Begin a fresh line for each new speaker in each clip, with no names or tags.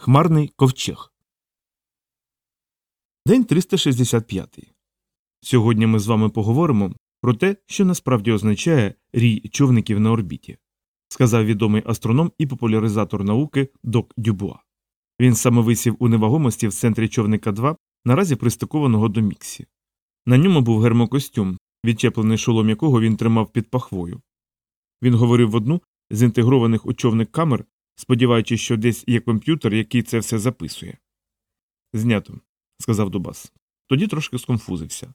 Хмарний ковчег. День 365. Сьогодні ми з вами поговоримо про те, що насправді означає рій човників на орбіті, сказав відомий астроном і популяризатор науки Док Дюбуа. Він саме висів у невагомості в центрі човника 2, наразі пристикованого до Міксі. На ньому був гермокостюм, відчеплений шолом якого він тримав під пахвою. Він говорив в одну з інтегрованих у човник камер, сподіваючись, що десь є комп'ютер, який це все записує. Знято, сказав Дубас. Тоді трошки сконфузився.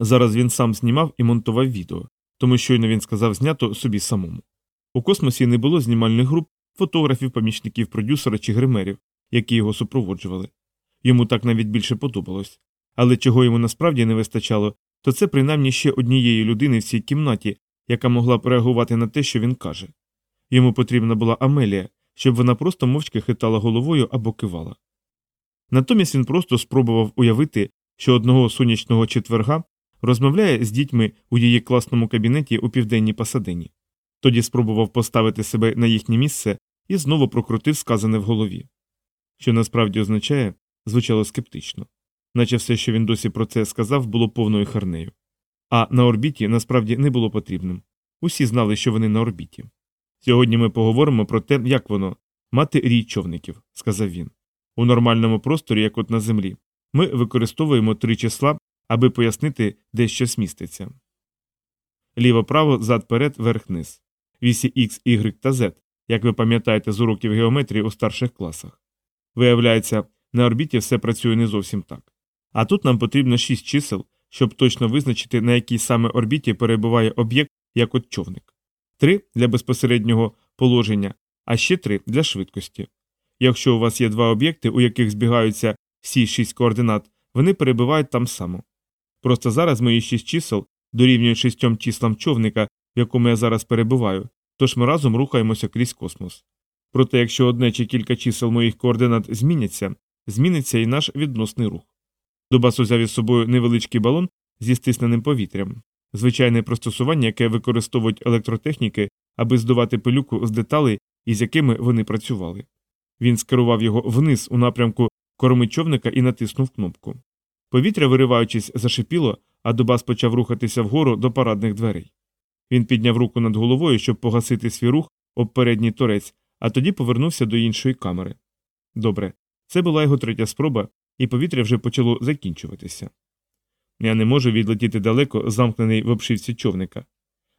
Зараз він сам знімав і монтував відео, тому щойно він сказав знято собі самому. У космосі не було знімальних груп, фотографів, помічників продюсера чи гримерів, які його супроводжували. Йому так навіть більше подобалось. Але чого йому насправді не вистачало, то це принаймні ще однієї людини в цій кімнаті, яка могла б реагувати на те, що він каже. Йому потрібна була Амелія, щоб вона просто мовчки хитала головою або кивала. Натомість він просто спробував уявити, що одного сонячного четверга розмовляє з дітьми у її класному кабінеті у південній Пасадині. Тоді спробував поставити себе на їхнє місце і знову прокрутив сказане в голові. Що насправді означає, звучало скептично, наче все, що він досі про це сказав, було повною харнею. А на орбіті насправді не було потрібним. Усі знали, що вони на орбіті. Сьогодні ми поговоримо про те, як воно мати рій човників, сказав він. У нормальному просторі, як от на землі, ми використовуємо три числа, аби пояснити, де щось міститься. Ліво право, зад перед, верх низ. Вісі X, Y та Z, як ви пам'ятаєте з уроків геометрії у старших класах. Виявляється, на орбіті все працює не зовсім так. А тут нам потрібно шість чисел, щоб точно визначити, на якій саме орбіті перебуває об'єкт, як от човник. Три для безпосереднього положення, а ще три для швидкості. Якщо у вас є два об'єкти, у яких збігаються всі шість координат, вони перебувають там само. Просто зараз мої шість чисел дорівнюють шістьом числам човника, в якому я зараз перебуваю, тож ми разом рухаємося крізь космос. Проте, якщо одне чи кілька чисел моїх координат зміняться, зміниться і наш відносний рух. Дубас узяв із собою невеличкий балон зі стисненим повітрям, звичайне пристосування, яке використовують електротехніки, аби здувати пилюку з деталей, із якими вони працювали. Він скерував його вниз у напрямку корми човника і натиснув кнопку. Повітря, вириваючись, зашипіло, а Дубас почав рухатися вгору до парадних дверей. Він підняв руку над головою, щоб погасити свій рух об передній торець, а тоді повернувся до іншої камери. Добре, це була його третя спроба, і повітря вже почало закінчуватися. Я не можу відлетіти далеко, замкнений в обшивці човника.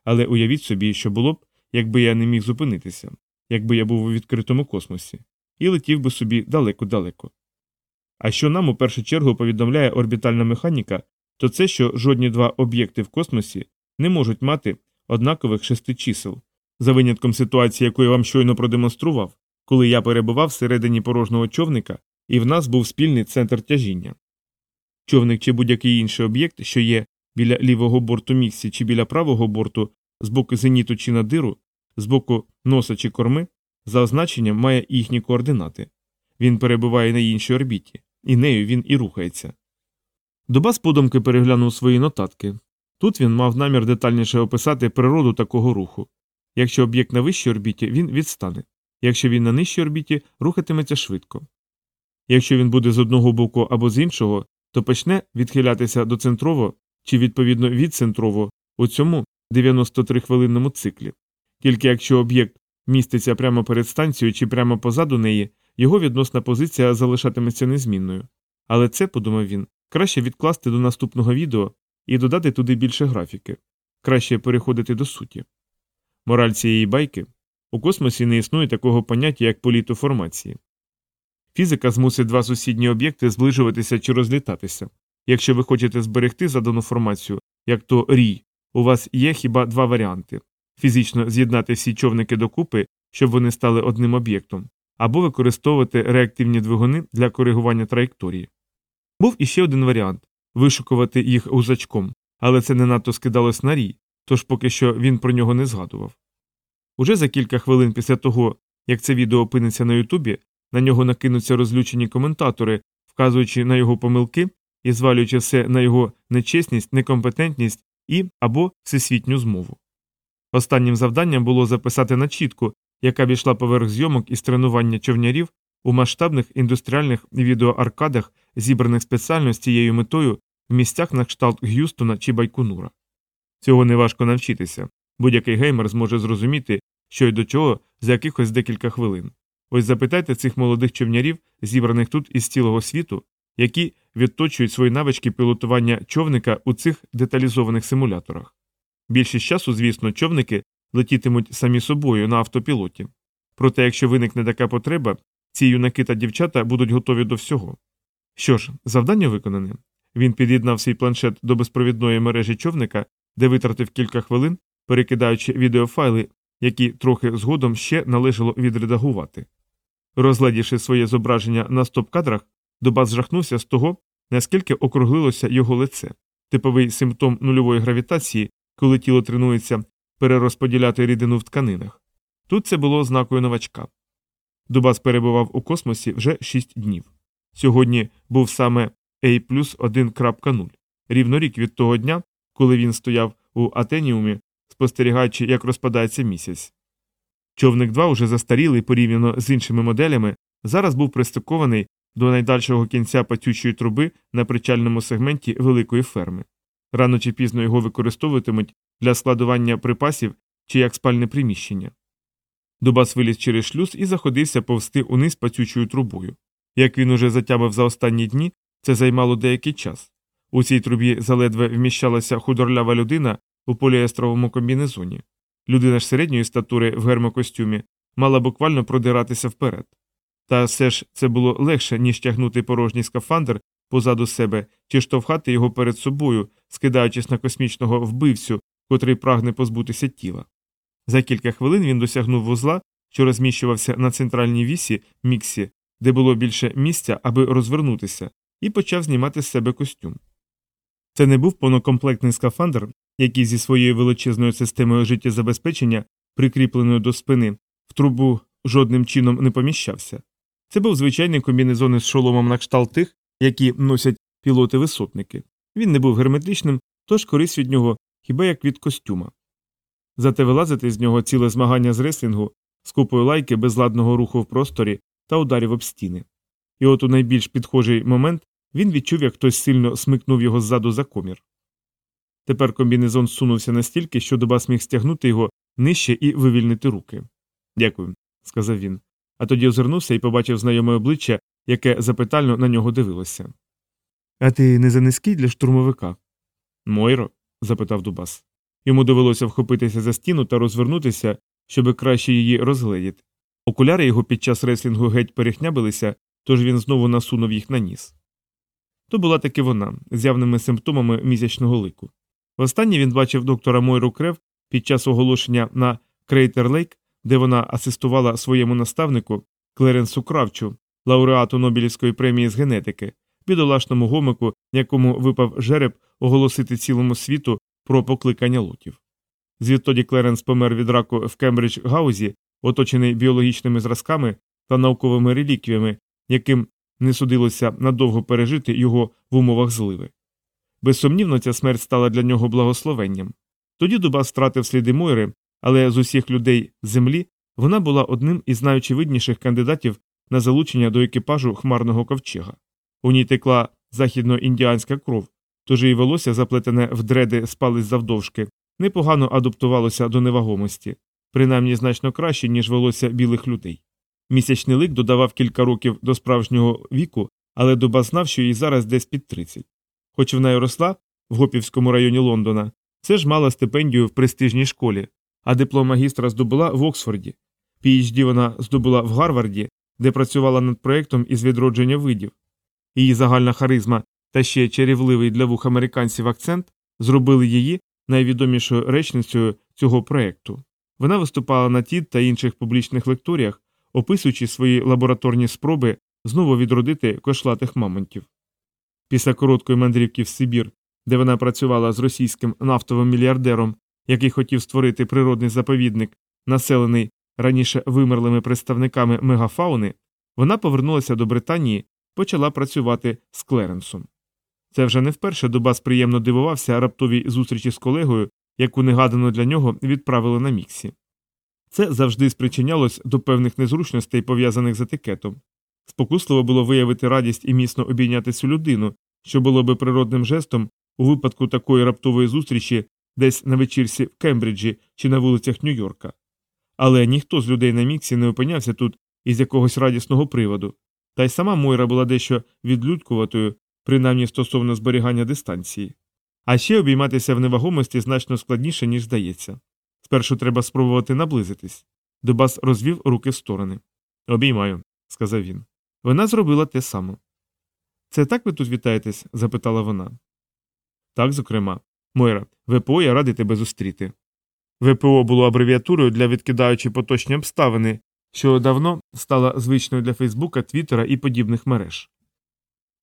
Але уявіть собі, що було б, якби я не міг зупинитися, якби я був у відкритому космосі, і летів би собі далеко-далеко. А що нам у першу чергу повідомляє орбітальна механіка, то це, що жодні два об'єкти в космосі не можуть мати однакових шести чисел, за винятком ситуації, яку я вам щойно продемонстрував, коли я перебував всередині порожнього човника, і в нас був спільний центр тяжіння. Човник чи будь-який інший об'єкт, що є біля лівого борту міксі чи біля правого борту, з боку зеніту чи надиру, з боку носа чи корми, за означенням має їхні координати. Він перебуває на іншій орбіті, і нею він і рухається. Дубас подумки переглянув свої нотатки. Тут він мав намір детальніше описати природу такого руху. Якщо об'єкт на вищій орбіті, він відстане, якщо він на нижчій орбіті, рухатиметься швидко. Якщо він буде з одного боку або з іншого, то почне відхилятися до центрово чи відповідно від центрово у цьому 93 хвилинному циклі. Тільки якщо об'єкт міститься прямо перед станцією чи прямо позаду неї, його відносна позиція залишатиметься незмінною. Але це, подумав він, краще відкласти до наступного відео і додати туди більше графіки, краще переходити до суті. Мораль цієї байки у космосі не існує такого поняття, як політоформації. Фізика змусить два сусідні об'єкти зближуватися чи розлітатися. Якщо ви хочете зберегти задану формацію, як то рій, у вас є хіба два варіанти фізично з'єднати всі човники докупи, щоб вони стали одним об'єктом, або використовувати реактивні двигуни для коригування траєкторії. Був іще один варіант вишукувати їх гузачком, але це не надто скидалось на рій, тож поки що він про нього не згадував. Уже за кілька хвилин після того, як це відео опиниться на Ютубі, на нього накинуться розлючені коментатори, вказуючи на його помилки і звалюючи все на його нечесність, некомпетентність і або всесвітню змову. Останнім завданням було записати начітку, яка війшла поверх зйомок із тренування човнярів у масштабних індустріальних відеоаркадах, зібраних спеціально з цією метою в місцях на кшталт Г'юстона чи Байконура. Цього неважко навчитися. Будь-який геймер зможе зрозуміти, що й до чого за якихось декілька хвилин. Ось запитайте цих молодих човнярів, зібраних тут із цілого світу, які відточують свої навички пілотування човника у цих деталізованих симуляторах. Більшість часу, звісно, човники летітимуть самі собою на автопілоті. Проте, якщо виникне така потреба, ці юнаки та дівчата будуть готові до всього. Що ж, завдання виконане. Він під'єднав свій планшет до безпровідної мережі човника, де витратив кілька хвилин, перекидаючи відеофайли, які трохи згодом ще належало відредагувати. Розглядівши своє зображення на стоп-кадрах, Дубас зжахнувся з того, наскільки округлилося його лице, типовий симптом нульової гравітації, коли тіло тренується перерозподіляти рідину в тканинах. Тут це було ознакою новачка. Дубас перебував у космосі вже 6 днів. Сьогодні був саме A плюс 1.0, рівно рік від того дня, коли він стояв у Атеніумі, спостерігаючи, як розпадається місяць. Човник 2, уже застарілий порівняно з іншими моделями, зараз був пристикований до найдальшого кінця пацючої труби на причальному сегменті великої ферми. Рано чи пізно його використовуватимуть для складування припасів чи як спальне приміщення. Дубас виліз через шлюз і заходився повсти униз пацючою трубою. Як він уже затямив за останні дні, це займало деякий час. У цій трубі заледве вміщалася худорлява людина у поліестровому комбінезоні. Людина ж середньої статури в гермокостюмі мала буквально продиратися вперед. Та все ж це було легше, ніж тягнути порожній скафандр позаду себе чи штовхати його перед собою, скидаючись на космічного вбивцю, котрий прагне позбутися тіла. За кілька хвилин він досягнув вузла, що розміщувався на центральній вісі міксі, де було більше місця, аби розвернутися, і почав знімати з себе костюм. Це не був повнокомплектний скафандр, який зі своєю величезною системою життєзабезпечення, прикріпленою до спини, в трубу жодним чином не поміщався. Це був звичайний комбінезон із шоломом на кшталт тих, які носять пілоти-висотники. Він не був герметичним, тож користь від нього хіба як від костюма. Зате вилазити з нього ціле змагання з реслінгу, з купою лайки безладного руху в просторі та ударів об стіни. І от у найбільш підхожий момент він відчув, як хтось сильно смикнув його ззаду за комір. Тепер комбінезон сунувся настільки, що доба зміг стягнути його нижче і вивільнити руки. Дякую, сказав він. А тоді озирнувся і побачив знайоме обличчя, яке запитально на нього дивилося. А ти не занизький для штурмовика? Мойро? запитав Дубас. Йому довелося вхопитися за стіну та розвернутися, щоби краще її розгледіти. Окуляри його під час реслінгу геть перехнябилися, тож він знову насунув їх на ніс. То була таки вона з явними симптомами місячного лику. Востаннє він бачив доктора Мойру Крев під час оголошення на Крейтер Лейк, де вона асистувала своєму наставнику Клеренсу Кравчу, лауреату Нобелівської премії з генетики, бідолашному гомику, якому випав жереб оголосити цілому світу про покликання лотів. Звідтоді Клеренс помер від раку в Кембридж Гаузі, оточений біологічними зразками та науковими реліквіями, яким не судилося надовго пережити його в умовах зливи. Безсумнівно, ця смерть стала для нього благословенням. Тоді Дубас втратив сліди Мойри, але з усіх людей землі вона була одним із найочевидніших кандидатів на залучення до екіпажу хмарного ковчега. У ній текла західноіндіанська кров, тож її волосся, заплетене в дреди спалець завдовжки, непогано адаптувалося до невагомості, принаймні значно краще, ніж волосся білих людей. Місячний лик додавав кілька років до справжнього віку, але Дуба знав, що їй зараз десь під 30. Хоч вона й росла в Гопівському районі Лондона, все ж мала стипендію в престижній школі, а диплом магістра здобула в Оксфорді. PHD вона здобула в Гарварді, де працювала над проєктом із відродження видів. Її загальна харизма та ще чарівливий для вух американців акцент зробили її найвідомішою речницею цього проєкту. Вона виступала на ТІД та інших публічних лекторіях, описуючи свої лабораторні спроби знову відродити кошлатих мамонтів. Після короткої мандрівки в Сибір, де вона працювала з російським нафтовим мільярдером, який хотів створити природний заповідник, населений раніше вимерлими представниками мегафауни, вона повернулася до Британії почала працювати з Клеренсом. Це вже не вперше Дубас приємно дивувався раптовій зустрічі з колегою, яку негадано для нього відправили на міксі. Це завжди спричинялось до певних незручностей, пов'язаних з етикетом. Спокусливо було виявити радість і міцно обійняти цю людину, що було би природним жестом у випадку такої раптової зустрічі десь на вечірці в Кембриджі чи на вулицях Нью-Йорка. Але ніхто з людей на міксі не опинявся тут із якогось радісного приводу, та й сама Мойра була дещо відлюдкуватою, принаймні стосовно зберігання дистанції. А ще обійматися в невагомості значно складніше, ніж здається. Спершу треба спробувати наблизитись. Дубас розвів руки в сторони. Обіймаю, сказав він. Вона зробила те саме. Це так ви тут вітаєтесь? запитала вона. Так, зокрема. Мойра, ВПО я радий тебе зустріти. ВПО було абревіатурою для відкидаючи поточні обставини, що давно стала звичною для Фейсбука, Твіттера і подібних мереж.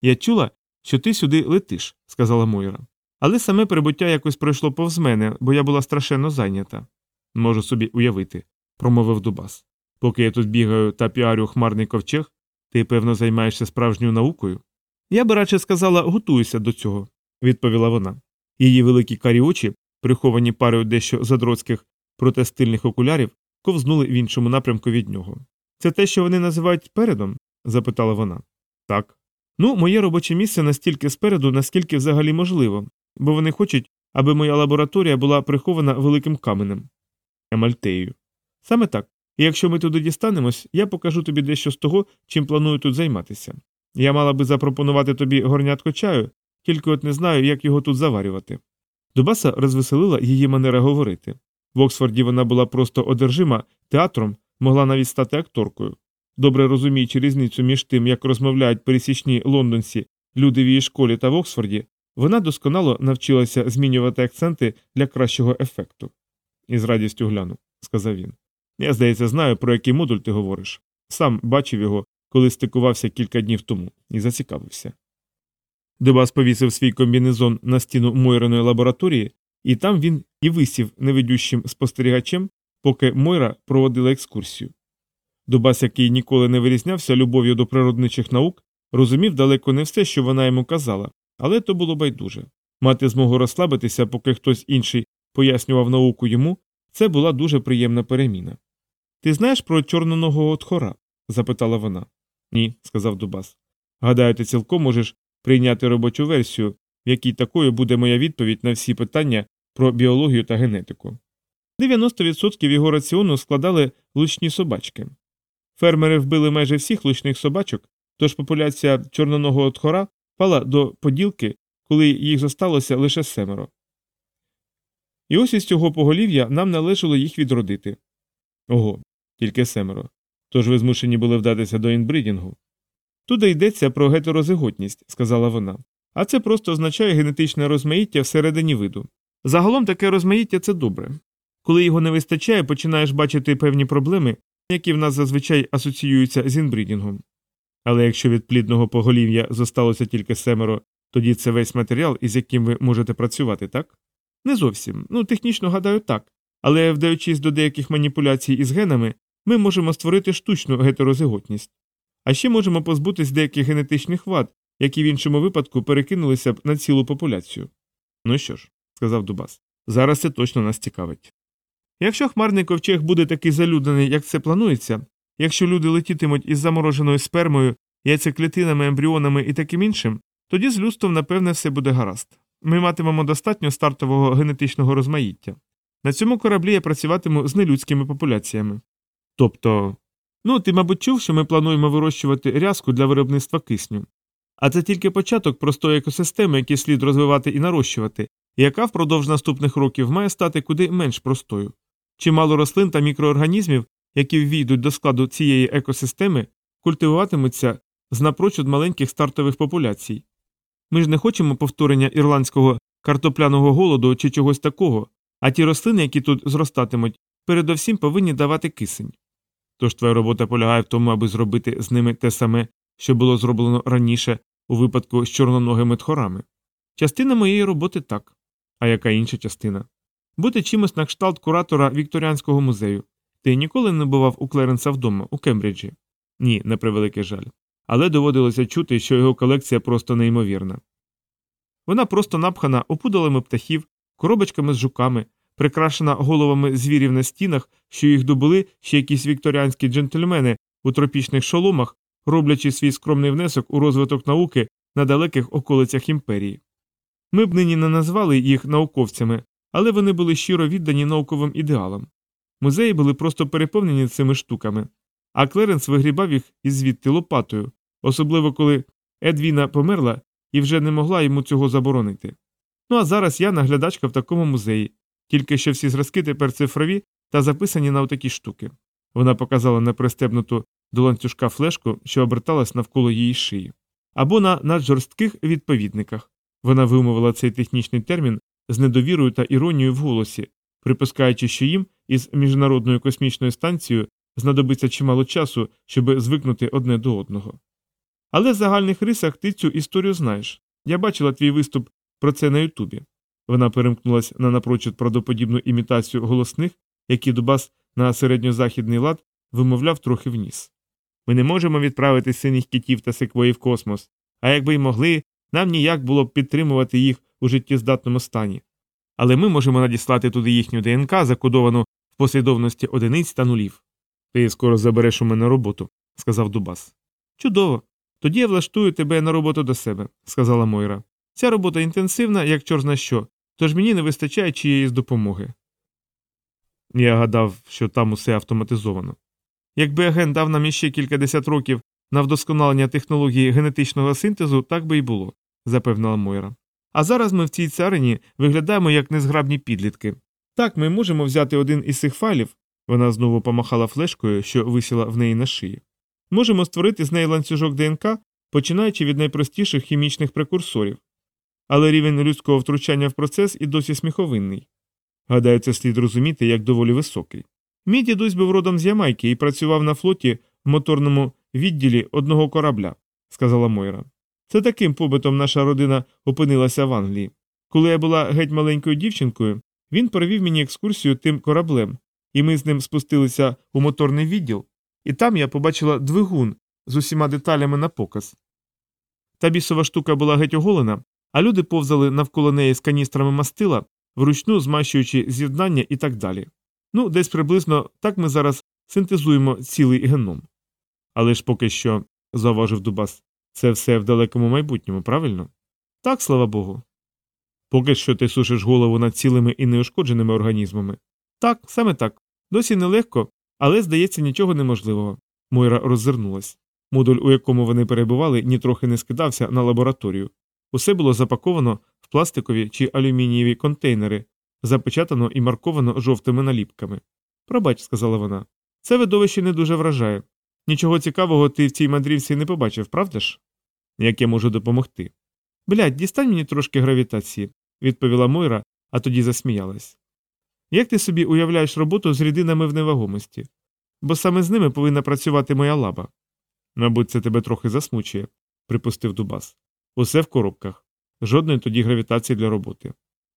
Я чула, що ти сюди летиш, сказала Мойра. Але саме прибуття якось пройшло повз мене, бо я була страшенно зайнята. Можу собі уявити, промовив Дубас. Поки я тут бігаю та піарю хмарний ковчег, ти, певно, займаєшся справжньою наукою. Я би радше сказала, готуюся до цього, відповіла вона. Її великі карі очі, приховані парою дещо задроцьких проте стильних окулярів, ковзнули в іншому напрямку від нього. Це те, що вони називають передом? запитала вона. Так. Ну, моє робоче місце настільки спереду, наскільки взагалі можливо, бо вони хочуть, аби моя лабораторія була прихована великим каменем. Емальтею. Саме так. І якщо ми туди дістанемось, я покажу тобі дещо з того, чим планую тут займатися. Я мала би запропонувати тобі горнятко чаю, тільки от не знаю, як його тут заварювати. Дубаса розвеселила її манера говорити. В Оксфорді вона була просто одержима театром, могла навіть стати акторкою. Добре розуміючи різницю між тим, як розмовляють пересічні лондонці, люди в її школі та в Оксфорді, вона досконало навчилася змінювати акценти для кращого ефекту. Із радістю гляну, сказав він. Я, здається, знаю, про який модуль ти говориш. Сам бачив його, коли стикувався кілька днів тому, і зацікавився. Дебас повісив свій комбінезон на стіну Мойриної лабораторії, і там він і висів невидющим спостерігачем, поки Мойра проводила екскурсію. Дубас, який ніколи не вирізнявся любов'ю до природничих наук, розумів далеко не все, що вона йому казала, але то було байдуже. Мати змогу розслабитися, поки хтось інший пояснював науку йому, це була дуже приємна переміна. Ти знаєш про чорноного тхора? запитала вона. Ні, сказав Дубас. Гадаю, ти цілком можеш прийняти робочу версію, в якій такою буде моя відповідь на всі питання про біологію та генетику. 90% його раціону складали лучні собачки. Фермери вбили майже всіх лучних собачок, тож популяція чорноного тхора впала до поділки, коли їх зосталося лише семеро. І ось із цього поголів'я нам належало їх відродити. Ого, тільки семеро. Тож ви змушені були вдатися до інбридінгу. Тут йдеться про гетерозиготність, сказала вона, а це просто означає генетичне розмаїття всередині виду. Загалом таке розмаїття це добре. Коли його не вистачає, починаєш бачити певні проблеми, які в нас зазвичай асоціюються з інбридінгом. Але якщо від плідного поголів'я зосталося тільки семеро, тоді це весь матеріал, із яким ви можете працювати, так? Не зовсім. Ну, технічно гадаю, так. Але вдаючись до деяких маніпуляцій із генами, ми можемо створити штучну гетерозиготність. А ще можемо позбутись деяких генетичних вад, які в іншому випадку перекинулися б на цілу популяцію. Ну що ж, сказав Дубас, зараз це точно нас цікавить. Якщо хмарний ковчег буде такий залюдений, як це планується, якщо люди летітимуть із замороженою спермою, яйцеклітинами, ембріонами і таким іншим, тоді з людством, напевне, все буде гаразд. Ми матимемо достатньо стартового генетичного розмаїття. На цьому кораблі я працюватиму з нелюдськими популяціями. Тобто, ну, ти, мабуть, чув, що ми плануємо вирощувати рязку для виробництва кисню. А це тільки початок простої екосистеми, які слід розвивати і нарощувати, яка впродовж наступних років має стати куди менш простою. Чимало рослин та мікроорганізмів, які ввійдуть до складу цієї екосистеми, культивуватимуться з напрочуд маленьких стартових популяцій. Ми ж не хочемо повторення ірландського картопляного голоду чи чогось такого, а ті рослини, які тут зростатимуть, передовсім повинні давати кисень. Тож твоя робота полягає в тому, аби зробити з ними те саме, що було зроблено раніше у випадку з чорноногими тхорами. Частина моєї роботи так. А яка інша частина? Бути чимось на кшталт куратора Вікторіанського музею. Ти ніколи не бував у Клеренса вдома, у Кембриджі? Ні, на превеликий жаль. Але доводилося чути, що його колекція просто неймовірна. Вона просто напхана опудалими птахів, коробочками з жуками, прикрашена головами звірів на стінах, що їх добули ще якісь вікторіанські джентльмени у тропічних шоломах роблячи свій скромний внесок у розвиток науки на далеких околицях імперії. Ми б нині не назвали їх науковцями, але вони були щиро віддані науковим ідеалам. Музеї були просто переповнені цими штуками, а Клеренс вигрібав їх із звідти лопатою, особливо коли Едвіна померла і вже не могла йому цього заборонити. Ну а зараз я наглядачка в такому музеї, тільки що всі зразки тепер цифрові та записані на отакі штуки. Вона показала на пристебнуту до ланцюжка флешку, що оберталась навколо її шиї, або на наджорстких відповідниках. Вона вимовила цей технічний термін з недовірою та іронією в голосі, припускаючи, що їм із міжнародною космічною станцією знадобиться чимало часу, щоб звикнути одне до одного. Але в загальних рисах ти цю історію знаєш. Я бачила твій виступ про це на Ютубі. Вона перемкнулась на напрочуд правдоподібну імітацію голосних, які Дубас на середньозахідний лад вимовляв трохи вніс. Ми не можемо відправити синіх китів та секвої в космос, а якби й могли, нам ніяк було б підтримувати їх у життєздатному стані. Але ми можемо надіслати туди їхню ДНК, закодовану в послідовності одиниць та нулів. Ти скоро забереш у мене роботу, сказав Дубас. Чудово. Тоді я влаштую тебе на роботу до себе, сказала Мойра. Ця робота інтенсивна, як чорзна що, тож мені не вистачає чиєїсь допомоги. Я гадав, що там усе автоматизовано. Якби агент дав нам іще кількадесят років на вдосконалення технології генетичного синтезу, так би й було, запевнила Мойра. А зараз ми в цій царині виглядаємо як незграбні підлітки. Так, ми можемо взяти один із цих файлів, вона знову помахала флешкою, що висіла в неї на шиї. Можемо створити з неї ланцюжок ДНК, починаючи від найпростіших хімічних прекурсорів. Але рівень людського втручання в процес і досі сміховинний. Гадаю, це слід розуміти як доволі високий. Мій дідусь був родом з Ямайки і працював на флоті в моторному відділі одного корабля, сказала Мойра. Це таким побитом наша родина опинилася в Англії. Коли я була геть маленькою дівчинкою, він провів мені екскурсію тим кораблем, і ми з ним спустилися у моторний відділ, і там я побачила двигун з усіма деталями на показ. Та бісова штука була геть оголена, а люди повзали навколо неї з каністрами мастила, вручну змащуючи з'єднання і так далі. Ну, десь приблизно так ми зараз синтезуємо цілий геном. Але ж поки що, зауважив Дубас, це все в далекому майбутньому, правильно? Так, слава Богу. Поки що ти сушиш голову над цілими і неушкодженими організмами. Так, саме так. Досі нелегко, але, здається, нічого неможливого. Мойра роззирнулась. Модуль, у якому вони перебували, нітрохи не скидався на лабораторію. Усе було запаковано в пластикові чи алюмінієві контейнери, запечатано і марковано жовтими наліпками. Пробач, сказала вона. Це видовище не дуже вражає. Нічого цікавого ти в цій мандрівці не побачив, правда ж? Як я можу допомогти? Блядь, дістань мені трошки гравітації, відповіла Мойра, а тоді засміялась. Як ти собі уявляєш роботу з рідинами в невагомості? Бо саме з ними повинна працювати моя лаба. Мабуть, це тебе трохи засмучує, припустив Дубас. Усе в коробках. Жодної тоді гравітації для роботи.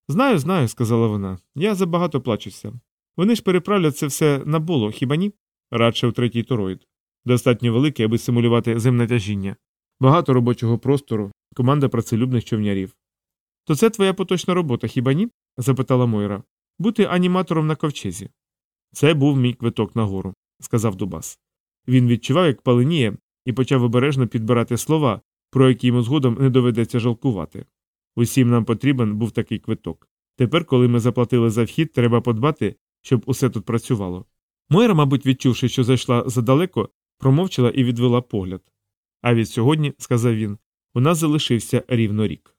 Знаю, знаю, сказала вона. Я забагато плачуся. Вони ж переправлять це все на боло, хіба ні? Радше у третій тороїд. Достатньо великий, аби симулювати земне тяжіння. Багато робочого простору, команда працелюбних човнярів. То це твоя поточна робота, хіба ні? запитала Мойра. Бути аніматором на ковчезі. Це був мій квиток нагору, сказав Дубас. Він відчував, як паленіє, і почав обережно підбирати слова, про які йому згодом не доведеться жалкувати. Усім нам потрібен був такий квиток. Тепер, коли ми заплатили за вхід, треба подбати, щоб усе тут працювало. Мойра, мабуть, відчувши, що зайшла задалеко, промовчала і відвела погляд. А від сьогодні, сказав він, у нас залишився рівно рік.